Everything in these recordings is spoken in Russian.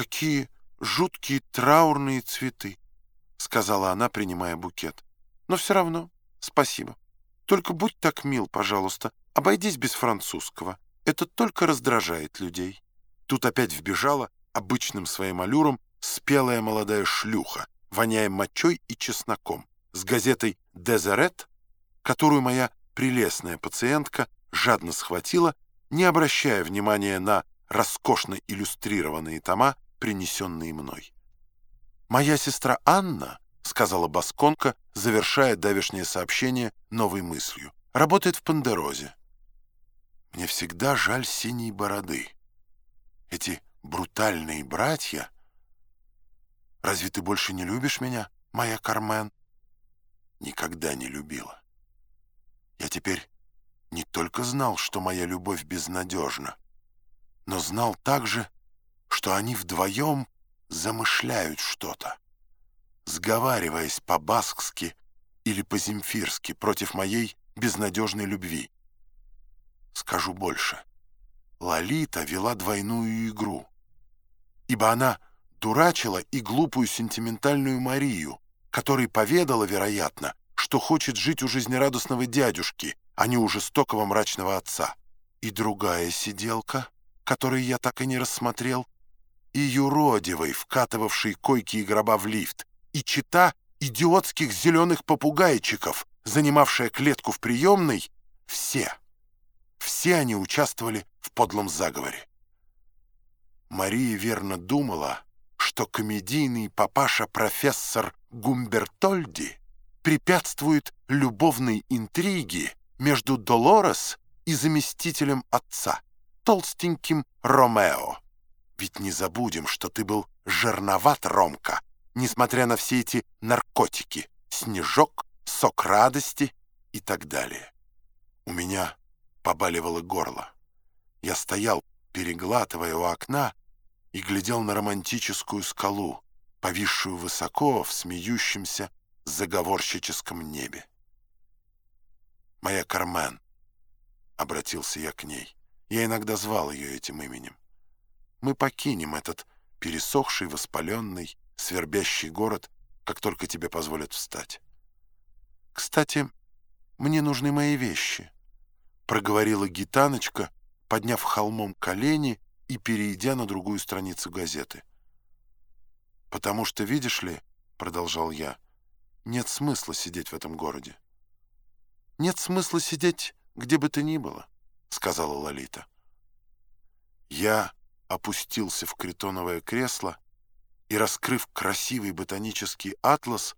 какие жуткие траурные цветы», — сказала она, принимая букет. «Но все равно спасибо. Только будь так мил, пожалуйста, обойдись без французского. Это только раздражает людей». Тут опять вбежала обычным своим аллюром спелая молодая шлюха, воняя мочой и чесноком, с газетой «Дезерет», которую моя прелестная пациентка жадно схватила, не обращая внимания на роскошно иллюстрированные тома, принесенные мной. «Моя сестра Анна», — сказала Басконка, завершая давешнее сообщение новой мыслью, — «работает в Пандерозе». Мне всегда жаль синей бороды. Эти брутальные братья... Разве ты больше не любишь меня, моя Кармен? Никогда не любила. Я теперь не только знал, что моя любовь безнадежна, но знал также, что они вдвоем замышляют что-то, сговариваясь по-баскски или по-земфирски против моей безнадежной любви. Скажу больше. Лолита вела двойную игру, ибо она дурачила и глупую сентиментальную Марию, которой поведала, вероятно, что хочет жить у жизнерадостного дядюшки, а не у жестокого мрачного отца. И другая сиделка, которую я так и не рассмотрел, и юродивой, вкатывавшей койки и гроба в лифт, и чита идиотских зеленых попугайчиков, занимавшая клетку в приемной, все, все они участвовали в подлом заговоре. Мария верно думала, что комедийный папаша-профессор Гумбертольди препятствует любовной интриге между Долорес и заместителем отца, толстеньким Ромео. Ведь не забудем, что ты был жирноват, Ромка, несмотря на все эти наркотики, снежок, сок радости и так далее. У меня побаливало горло. Я стоял, переглатывая у окна, и глядел на романтическую скалу, повисшую высоко в смеющемся заговорщическом небе. «Моя Кармен», — обратился я к ней. Я иногда звал ее этим именем. «Мы покинем этот пересохший, воспаленный, свербящий город, как только тебе позволят встать. Кстати, мне нужны мои вещи», — проговорила гитаночка, подняв холмом колени и перейдя на другую страницу газеты. «Потому что, видишь ли, — продолжал я, — нет смысла сидеть в этом городе». «Нет смысла сидеть где бы то ни было», — сказала Лолита. Я опустился в критоновое кресло и, раскрыв красивый ботанический атлас,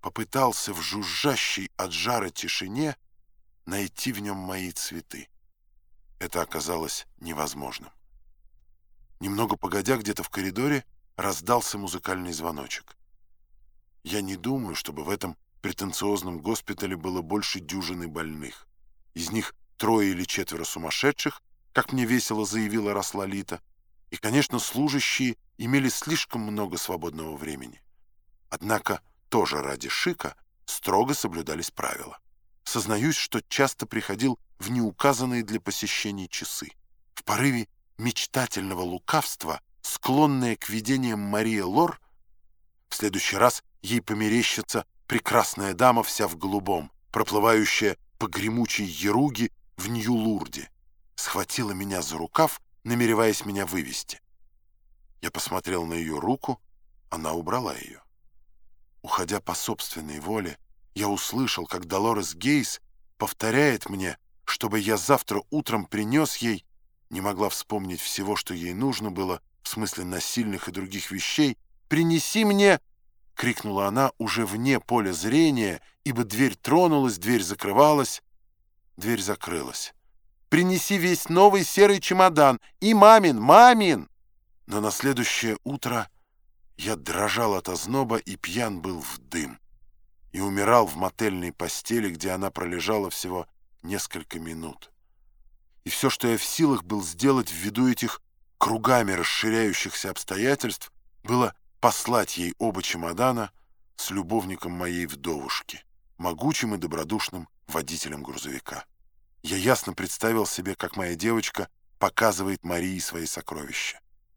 попытался в жужжащей от жара тишине найти в нем мои цветы. Это оказалось невозможным. Немного погодя, где-то в коридоре раздался музыкальный звоночек. Я не думаю, чтобы в этом претенциозном госпитале было больше дюжины больных. Из них трое или четверо сумасшедших, как мне весело заявила Раслалита, и, конечно, служащие имели слишком много свободного времени. Однако тоже ради шика строго соблюдались правила. Сознаюсь, что часто приходил в неуказанные для посещений часы. В порыве мечтательного лукавства, склонная к видениям Мария Лор, в следующий раз ей померещится прекрасная дама вся в голубом, проплывающая по гремучей еруге в Нью-Лурде, схватила меня за рукав, намереваясь меня вывести. Я посмотрел на ее руку, она убрала ее. Уходя по собственной воле, я услышал, как Долорес Гейс повторяет мне, чтобы я завтра утром принес ей не могла вспомнить всего, что ей нужно было, в смысле насильных и других вещей. «Принеси мне!» — крикнула она уже вне поля зрения, ибо дверь тронулась, дверь закрывалась, дверь закрылась. «Принеси весь новый серый чемодан! И мамин! Мамин!» Но на следующее утро я дрожал от озноба и пьян был в дым. И умирал в мотельной постели, где она пролежала всего несколько минут. И все, что я в силах был сделать ввиду этих кругами расширяющихся обстоятельств, было послать ей оба чемодана с любовником моей вдовушки, могучим и добродушным водителем грузовика. Я ясно представил себе, как моя девочка показывает Марии свои сокровища.